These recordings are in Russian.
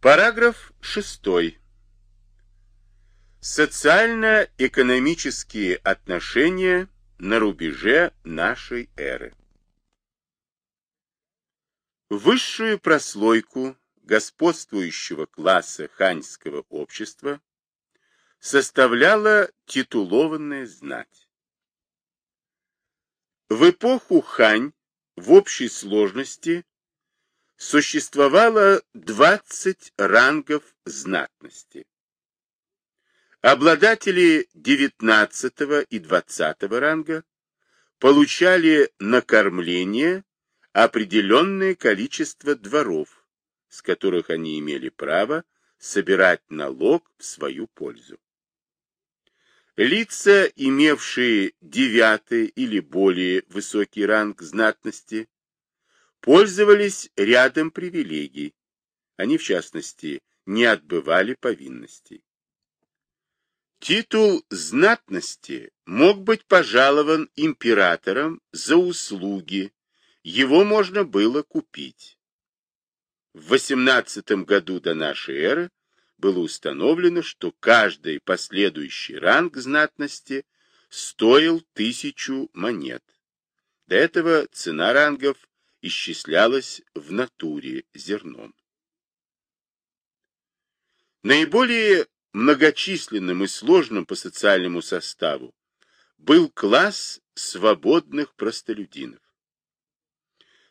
Параграф 6. Социально-экономические отношения на рубеже нашей эры. Высшую прослойку господствующего класса ханьского общества составляла титулованная знать. В эпоху Хань в общей сложности существовало 20 рангов знатности. Обладатели 19 и 20 ранга получали на кормление определенное количество дворов, с которых они имели право собирать налог в свою пользу. Лица, имевшие девятый или более высокий ранг знатности, пользовались рядом привилегий. Они, в частности, не отбывали повинностей. Титул знатности мог быть пожалован императором за услуги, его можно было купить. В 18 году до нашей эры было установлено, что каждый последующий ранг знатности стоил тысячу монет. До этого цена рангов исчислялась в натуре зерном. Наиболее многочисленным и сложным по социальному составу был класс свободных простолюдинов.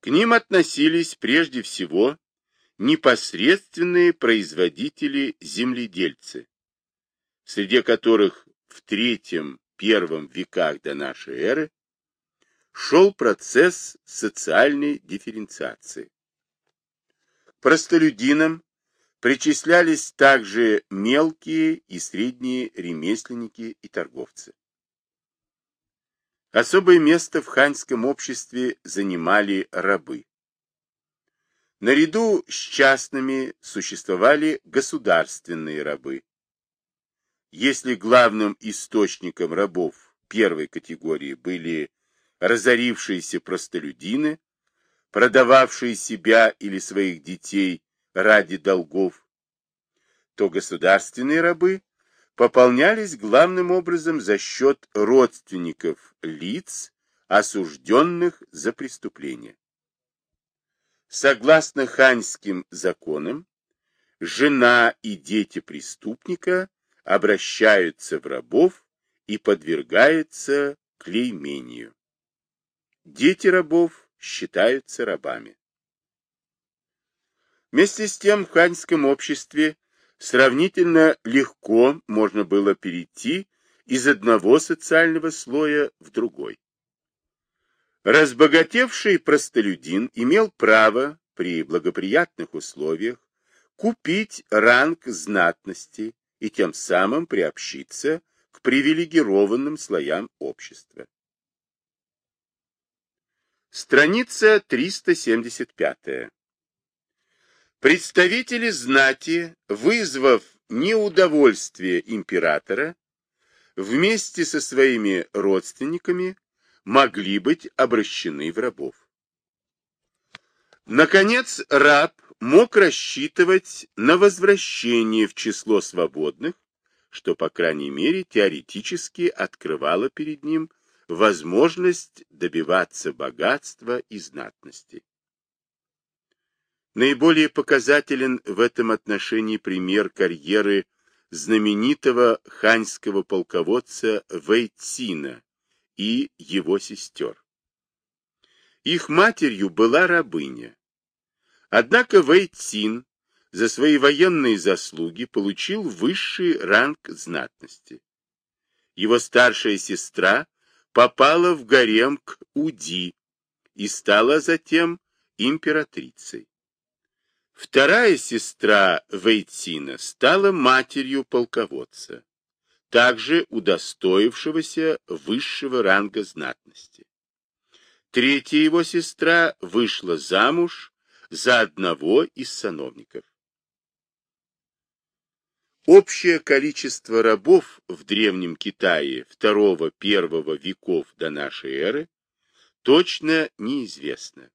К ним относились прежде всего непосредственные производители-земледельцы, среди которых в третьем-первом веках до нашей эры шел процесс социальной дифференциации. Простолюдинам причислялись также мелкие и средние ремесленники и торговцы. Особое место в ханьском обществе занимали рабы. Наряду с частными существовали государственные рабы. Если главным источником рабов первой категории были разорившиеся простолюдины, продававшие себя или своих детей ради долгов, то государственные рабы пополнялись главным образом за счет родственников лиц, осужденных за преступление. Согласно ханьским законам, жена и дети преступника обращаются в рабов и подвергаются клеймению. Дети рабов считаются рабами. Вместе с тем в ханьском обществе сравнительно легко можно было перейти из одного социального слоя в другой. Разбогатевший простолюдин имел право при благоприятных условиях купить ранг знатности и тем самым приобщиться к привилегированным слоям общества. Страница 375. Представители знати, вызвав неудовольствие императора, вместе со своими родственниками могли быть обращены в рабов. Наконец, раб мог рассчитывать на возвращение в число свободных, что, по крайней мере, теоретически открывало перед ним возможность добиваться богатства и знатности. Наиболее показателен в этом отношении пример карьеры знаменитого ханьского полководца Вэйцина, и его сестер. Их матерью была рабыня. Однако Вэйцин за свои военные заслуги получил высший ранг знатности. Его старшая сестра попала в гарем к Уди и стала затем императрицей. Вторая сестра Вейцина стала матерью полководца также удостоившегося высшего ранга знатности. Третья его сестра вышла замуж за одного из сановников. Общее количество рабов в Древнем Китае II-I веков до нашей эры точно неизвестно.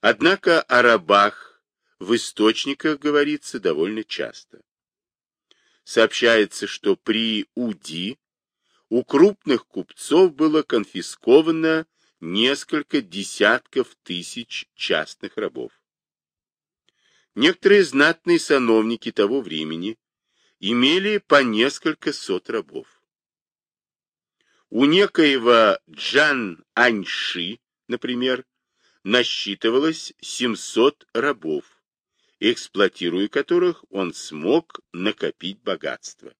Однако о рабах в источниках говорится довольно часто. Сообщается, что при УДИ у крупных купцов было конфисковано несколько десятков тысяч частных рабов. Некоторые знатные сановники того времени имели по несколько сот рабов. У некоего Джан Аньши, например, насчитывалось 700 рабов, эксплуатируя которых он смог накопить богатство.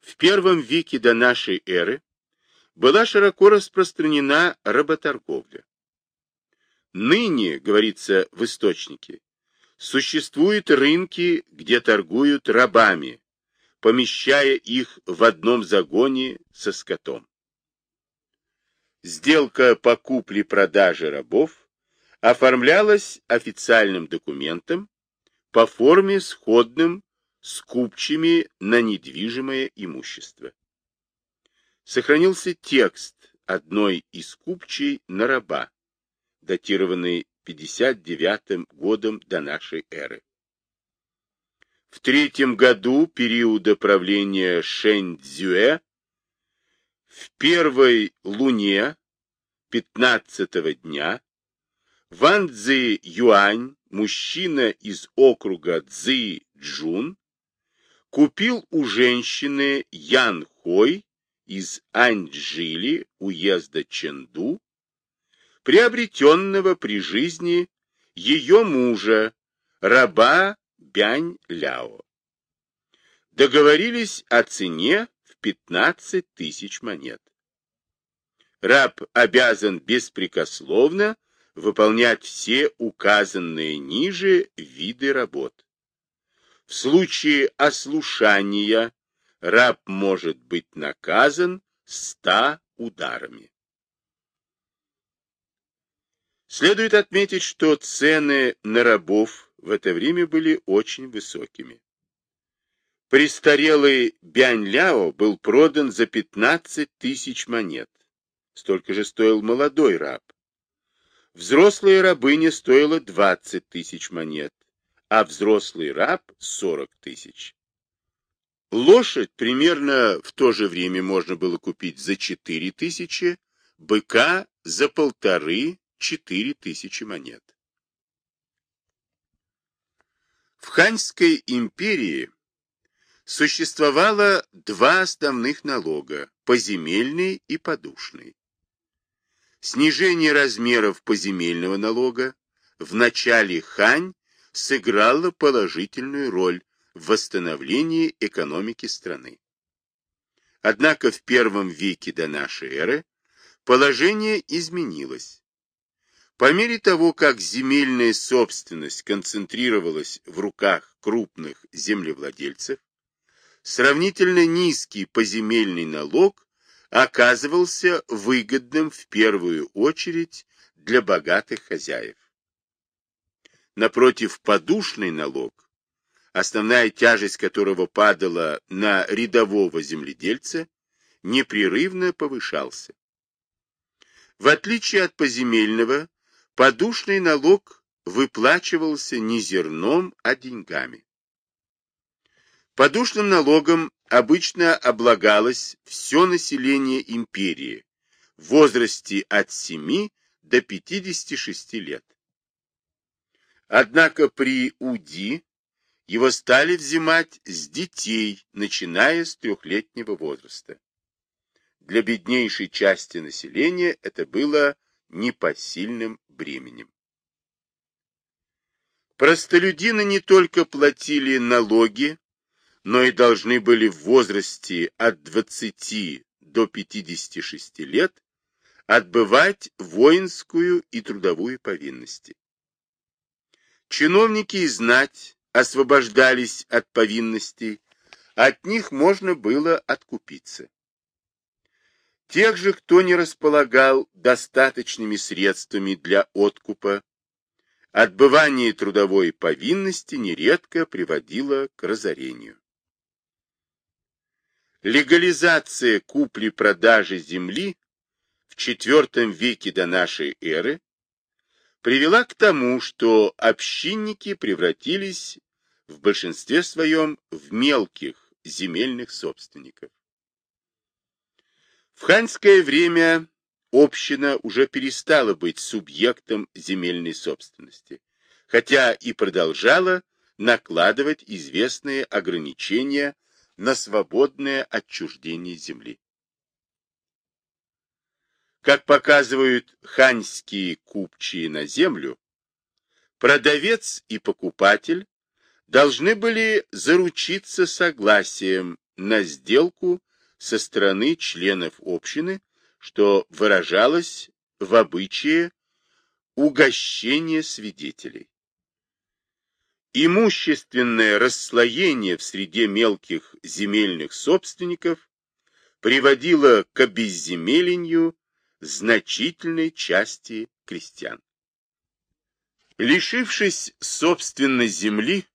В первом веке до нашей эры была широко распространена работорговля. Ныне, говорится в источнике, существуют рынки, где торгуют рабами, помещая их в одном загоне со скотом. Сделка по купле-продаже рабов оформлялась официальным документом по форме сходным с купчими на недвижимое имущество. Сохранился текст одной из купчей на раба, датированный 59 годом до нашей эры. В третьем году периода правления Шэнь-Дзюэ в первой луне 15 дня Ван Цзи Юань, мужчина из округа Цзи Джун, купил у женщины Ян Хой из Аньчжили, уезда Чэнду, приобретенного при жизни ее мужа, раба Бянь Ляо. Договорились о цене в 15 тысяч монет. Раб обязан беспрекословно выполнять все указанные ниже виды работ. В случае ослушания раб может быть наказан ста ударами. Следует отметить, что цены на рабов в это время были очень высокими. Престарелый Бянь-Ляо был продан за 15 тысяч монет. Столько же стоил молодой раб. Взрослая рабыня стоила 20 тысяч монет, а взрослый раб – 40 тысяч. Лошадь примерно в то же время можно было купить за 4 тысячи, быка – за полторы 4000 монет. В Ханьской империи существовало два основных налога – поземельный и подушный. Снижение размеров поземельного налога в начале Хань сыграло положительную роль в восстановлении экономики страны. Однако в первом веке до нашей эры положение изменилось. По мере того, как земельная собственность концентрировалась в руках крупных землевладельцев, сравнительно низкий поземельный налог оказывался выгодным в первую очередь для богатых хозяев. Напротив, подушный налог основная тяжесть которого падала на рядового земледельца, непрерывно повышался. В отличие от поземельного, подушный налог выплачивался не зерном, а деньгами. Подушным налогом обычно облагалось все население империи в возрасте от 7 до 56 лет. Однако при УДИ его стали взимать с детей, начиная с трехлетнего возраста. Для беднейшей части населения это было непосильным бременем. Простолюдины не только платили налоги, но и должны были в возрасте от 20 до 56 лет отбывать воинскую и трудовую повинности. Чиновники и знать освобождались от повинностей, от них можно было откупиться. Тех же, кто не располагал достаточными средствами для откупа, отбывание трудовой повинности нередко приводило к разорению. Легализация купли-продажи земли в IV веке до нашей эры привела к тому, что общинники превратились в большинстве своем в мелких земельных собственников. В ханьское время община уже перестала быть субъектом земельной собственности, хотя и продолжала накладывать известные ограничения на свободное отчуждение земли. Как показывают ханьские купчие на землю, продавец и покупатель должны были заручиться согласием на сделку со стороны членов общины, что выражалось в обычае угощения свидетелей. Имущественное расслоение в среде мелких земельных собственников приводило к обезземелению значительной части крестьян. Лишившись собственной земли,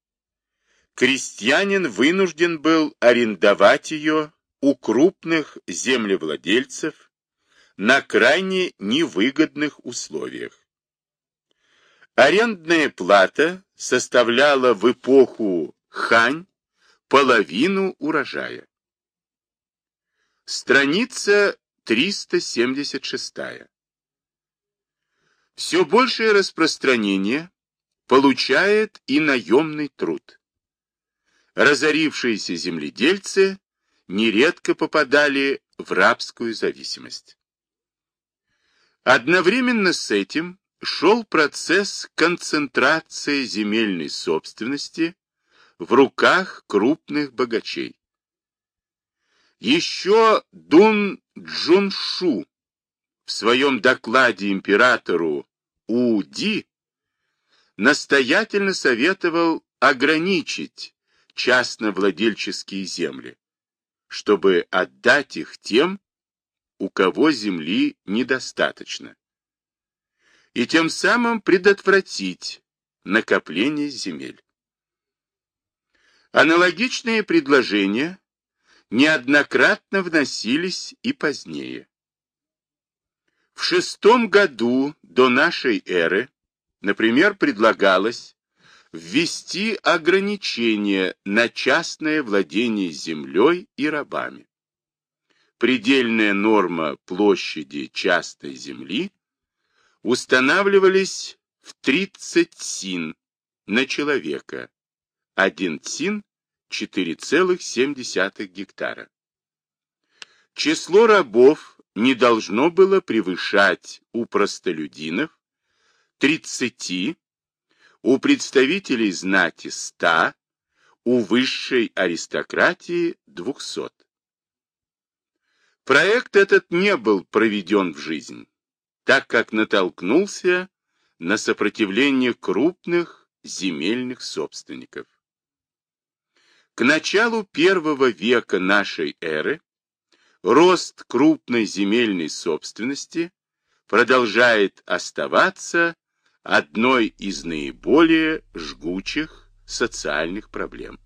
крестьянин вынужден был арендовать ее у крупных землевладельцев на крайне невыгодных условиях. Арендная плата составляла в эпоху Хань половину урожая. Страница 376. Все большее распространение получает и наемный труд. Разорившиеся земледельцы нередко попадали в рабскую зависимость. Одновременно с этим шел процесс концентрации земельной собственности в руках крупных богачей. Еще Дун Джуншу в своем докладе императору Уди настоятельно советовал ограничить частновладельческие земли, чтобы отдать их тем, у кого земли недостаточно и тем самым предотвратить накопление земель. Аналогичные предложения неоднократно вносились и позднее. В шестом году до нашей эры, например, предлагалось ввести ограничения на частное владение землей и рабами. Предельная норма площади частной земли устанавливались в 30 син на человека, 1 син 4,7 гектара. Число рабов не должно было превышать у простолюдинов 30, у представителей знати 100, у высшей аристократии 200. Проект этот не был проведен в жизнь так как натолкнулся на сопротивление крупных земельных собственников. К началу первого века нашей эры рост крупной земельной собственности продолжает оставаться одной из наиболее жгучих социальных проблем.